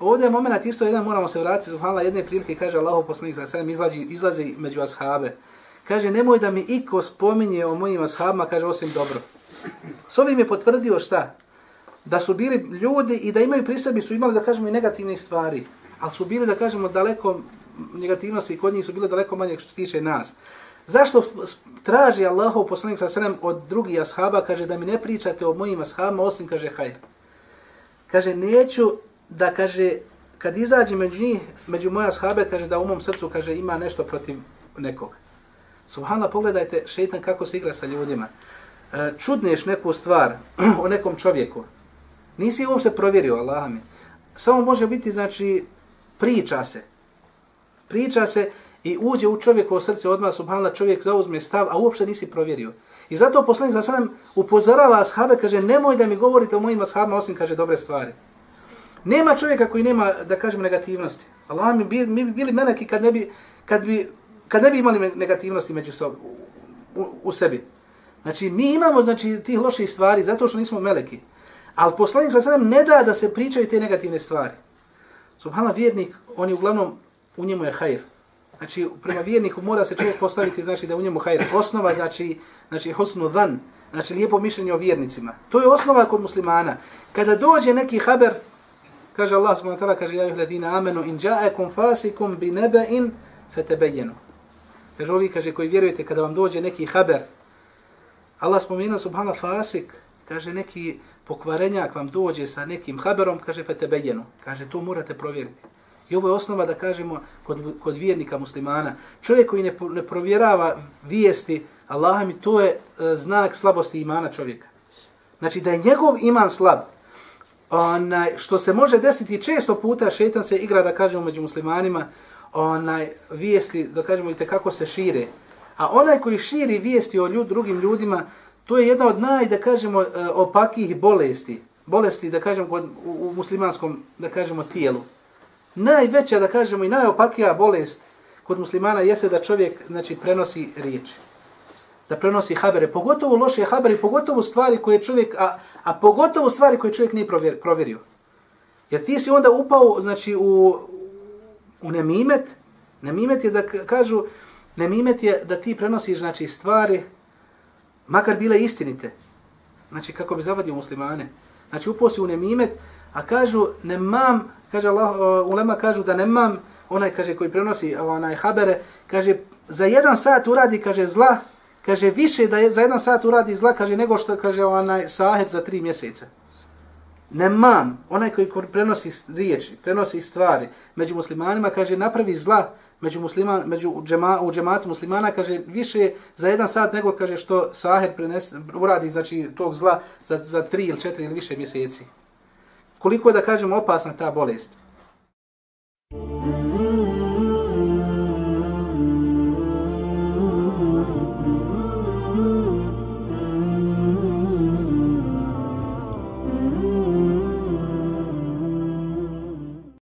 Ovdje je moment isto jedan, moramo se vratiti, subhanallah, jedne prilike, kaže Allah poslanik sa sedem, izlazi, izlazi među ashabe. Kaže, nemoj da mi iko spominje o mojim ashabima, kaže, osim dobro. S ovim je potvrdio šta? Da su bili ljudi i da imaju pri sebi, su imali, da kažemo, i negativne stvari. Ali su bili, da kažemo, daleko negativnosti i kod njih su bile daleko manje što se tiče nas. Zašto traži Allahov poslanik sa srem od drugih ashaba, kaže, da mi ne pričate o mojim ashabima, osim, kaže, hajr. Kaže, neću da kaže kad izađe među njih, među moja ashabe, kaže da u mom srcu kaže ima nešto protiv nekog. Subhanallah, pogledajte šeitan kako se igra sa ljudima. E, čudneš neku stvar o nekom čovjeku. Nisi uopšte provjerio, Allah mi. Samo može biti, znači, priča se. Priča se i uđe u čovjekovo srce odmah, subhanallah, čovjek zauzme stav, a uopšte nisi provjerio. I zato poslanik za sallam upozorava ashabe, kaže, nemoj da mi govorite o mojim ashabima, osim, kaže, dobre stvari. Nema čovjeka koji nema, da kažemo, negativnosti. Allah mi bi, mi bi bili meleki kad ne bi, kad bi, kad ne bi imali negativnosti među sob, u, u, sebi. Znači, mi imamo znači, tih loših stvari zato što nismo meleki. Ali poslanik sa sredem ne da da se pričaju te negativne stvari. Subhanallah, vjernik, on je uglavnom, u njemu je hajr. Znači, prema vjerniku mora se čovjek postaviti, znači da u njemu hajr. Osnova, znači, znači hosnu dan, znači lijepo mišljenje o vjernicima. To je osnova kod muslimana. Kada dođe neki haber, Kaže Allah subhanahu wa ta'ala, kaže, ja ih ladina amenu, in ja'akum fasikum bi neba'in fetebejenu. Kaže, ovi, kaže, koji vjerujete, kada vam dođe neki haber, Allah spomenuo subhana fasik, kaže, neki pokvarenjak vam dođe sa nekim haberom, kaže, fetebejenu. Kaže, to morate provjeriti. I ovo je osnova da kažemo kod, kod vjernika muslimana. Čovjek koji ne, ne provjerava vijesti, Allah mi to je e, znak slabosti imana čovjeka. Znači da je njegov iman slab, onaj, što se može desiti često puta, šetan se igra, da kažemo, među muslimanima, onaj, vijesti, da kažemo, i kako se šire. A onaj koji širi vijesti o ljud, drugim ljudima, to je jedna od naj, da kažemo, e, opakih bolesti. Bolesti, da kažemo, u, u muslimanskom, da kažemo, tijelu. Najveća, da kažemo, i najopakija bolest kod muslimana jeste da čovjek, znači, prenosi riječi da prenosi habere, pogotovo loše habere, pogotovo stvari koje čovjek, a, a pogotovo stvari koje čovjek nije provjer, provjerio. Jer ti si onda upao, znači, u, u nemimet, nemimet je da kažu, nemimet je da ti prenosiš, znači, stvari, makar bile istinite, znači, kako bi zavadio muslimane. Znači, upao si u nemimet, a kažu, nemam, kaže Allah, uh, ulema kažu da nemam, onaj, kaže, koji prenosi onaj habere, kaže, za jedan sat uradi, kaže, zla, kaže više da je za jedan sat uradi zla, kaže nego što kaže onaj sahet za tri mjeseca. Nemam, onaj koji prenosi riječi, prenosi stvari među muslimanima, kaže napravi zla među muslima, među džema, u džematu muslimana, kaže, više za jedan sat nego, kaže, što Saher prenese uradi, znači, tog zla za, za tri ili četiri ili više mjeseci. Koliko je, da kažemo, opasna ta bolest? Mm -hmm.